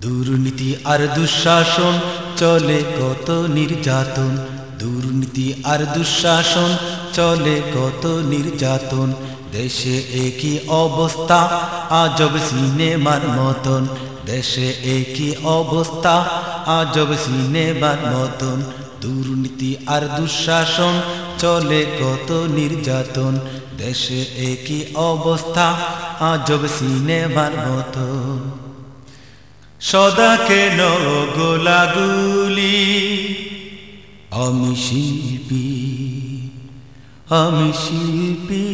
দুর্নীতি আর দুঃশাসন, চলে কত নির্যাতন? দুর্নীতি আর দুঃশাসন, চলে কত নির্যাতন? দেশে একই অবস্থা, আজব সিনেমার মতন। দেশে একই অবস্থা, আজব সিনেমার মতন। দুর্নীতি আর দুঃশাসন, চলে কত নির্যাতন? দেশে একই অবস্থা, আজব সিনেমার মতন। সদা কেন গোলাগুলি আমি শিল্পী আমি শিল্পী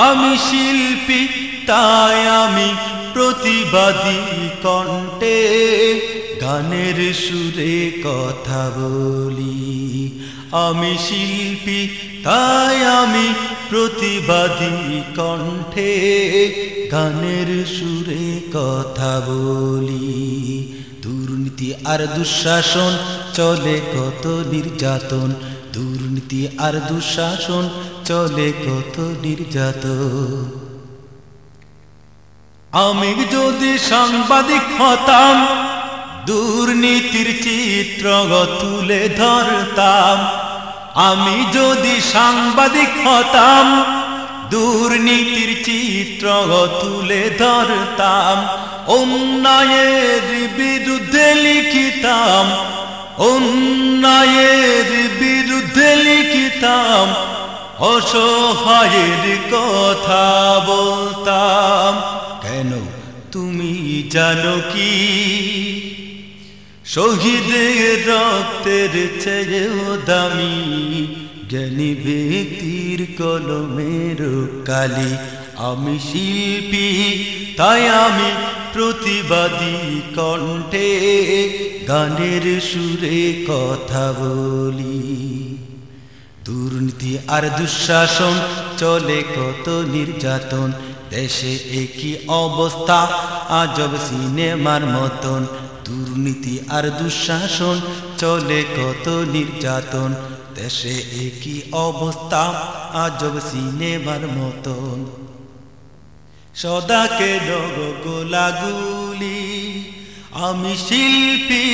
আমি শিল্পী তাই আমি প্রতিবাদী কণ্ঠে গানের সুরে কথা বলি। আমি শিল্পী, তাই আমি প্রতিবাদী কণ্ঠে গানের সুরে কথা বলি। দুর্নীতি আর দুঃশাসন চলে কত নির্যাতন? দুর্নীতি আর দুঃশাসন চলে কত নির্যাতন? আমি যদি সাংবাদিক হতাম দুর্নীতির চিত্র তুলে ধরতাম। আমি যদি সাংবাদিক হতাম, দুর্নীতির চিত্র তুলে ধরতাম। অন্যায়ের বিরুদ্ধে লিখিতাম, অন্যায়ের বিরুদ্ধে লিখিতাম। অসহায়ের কথা বলতাম। কেন তুমি জানো কি? শহীদের রক্তের চেয়েও দামি, জ্ঞানী ব্যক্তির কলমের কালি। আমি শিল্পী, তাই আমি প্রতিবাদী কণ্ঠে গানের সুরে কথা বলি। দুর্নীতি আর দুঃশাসন চলে কত নির্যাতন, দেশে একই অবস্থা, আজব সিনেমার মতন। দুর্নীতি আর দুঃশাসন, চলে কত নির্যাতন। দেশে একই অবস্থা, আজব সিনেমার মতন। সদাকে গোলাগুলি আমি শিল্পী,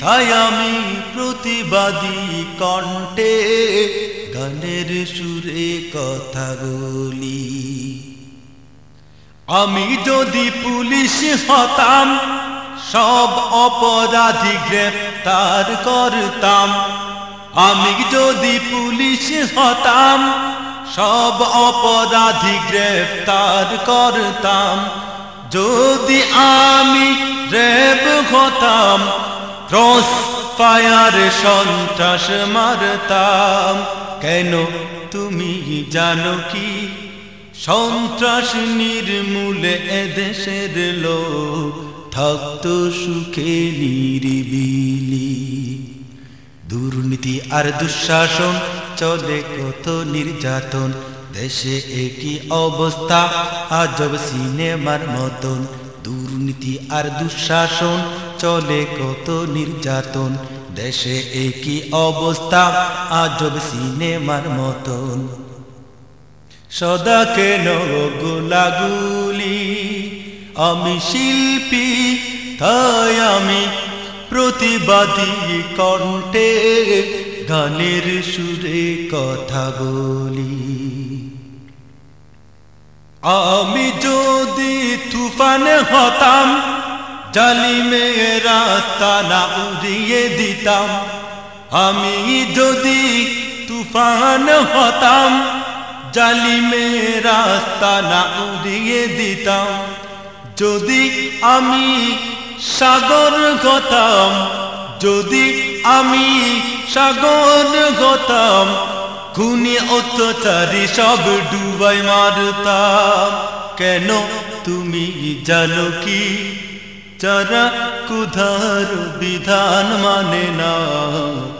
তাই আমি প্রতিবাদী কণ্ঠে গানের সুরে কথা বলি। আমি যদি পুলিশ হতাম সব অপরাধী গ্রেফতার করতাম। আমি যদি পুলিশ হতাম, সব অপরাধী গ্রেফতার করতাম। যদি আমি রেব হতাম, ক্রস ফায়ার সন্ত্রাস মারতাম। কেন তুমি জানো কি? সন্ত্রাস নির্মূলে এদেশের লোক। থাকত সুখে নিরিবিলি। দুর্নীতি আর দুঃশাসন চলে কত নির্যাতন? দেশে একই অবস্থা, আজব সিনেমার মতন। দুর্নীতি আর দুঃশাসন চলে কত নির্যাতন? দেশে একই অবস্থা, আজব সিনেমার মতন। সদা কেন গোলাগুলি আমি শিল্পী, তাই আমি প্রতিবাদী কণ্ঠে গানের সুরে কথা বলি। আমি যদি তুফান হতাম, জালিমে রাস্তা না উড়িয়ে দিতাম। আমি যদি তুফান হতাম, জালিমে রাস্তা না উড়িয়ে দিতাম। যদি আমি সাগর গতাম, যদি আমি সাগর গতাম, খুনি অত্যাচারী সব ডুবাই মারতাম। কেন তুমি জানো কি? যারা কুধার বিধান মানে না,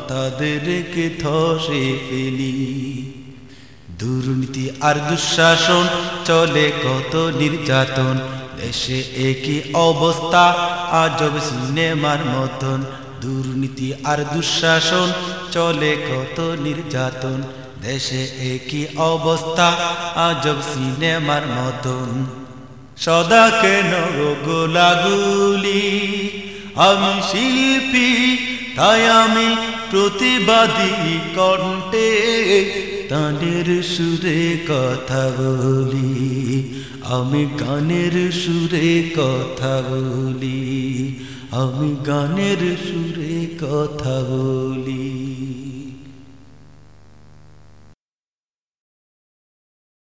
তাদেরকে ধসে ফেলি। দুর্নীতি আর দুঃশাসন, চলে কত নির্যাতন। দেশে একই অবস্থা। আজব সিনেমার মতন দুর্নীতি আর দুঃশাসন। চলে কত নির্যাতন, দেশে একই অবস্থা। আজব সিনেমার মতন। সদা কেন গোলাগুলি? আমি শিল্পী, তাই আমি প্রতিবাদী কণ্ঠে তানের সুরে কথা বলি। আমি গানের সুরে কথা বলি আমি গানের সুরে কথা বলি।